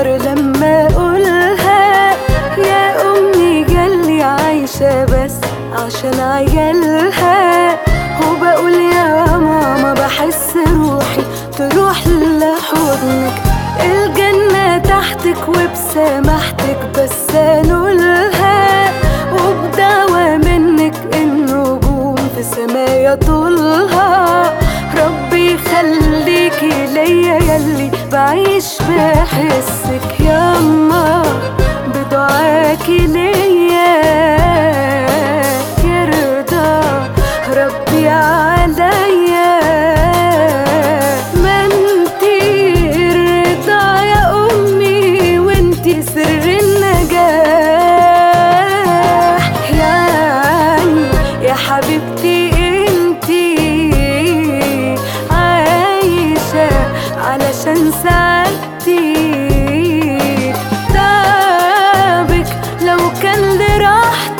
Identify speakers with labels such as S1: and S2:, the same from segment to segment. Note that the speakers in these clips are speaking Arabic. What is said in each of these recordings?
S1: أكتر لما أقولها. يا أمي جالي عايشة بس عشان عيالها. وبقول يا ماما بحس روحي تروح لحضنك. الجنة تحتك وبسامحتك بس أنولها. وبدعوة منك النجوم في سمايا طولها ربي يخليكي ليا بعيش بحسك ياما.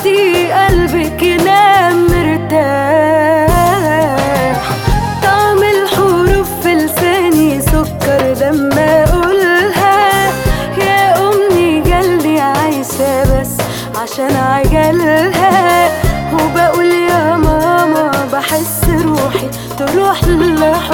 S1: لراحتي قلبك ينام مرتاح. طعم الحروف في لساني سكر لما أقولها. يا أمي جلي عايشة بس عشان عجلها. وبقول يا ماما بحس روحي تروح لحضنك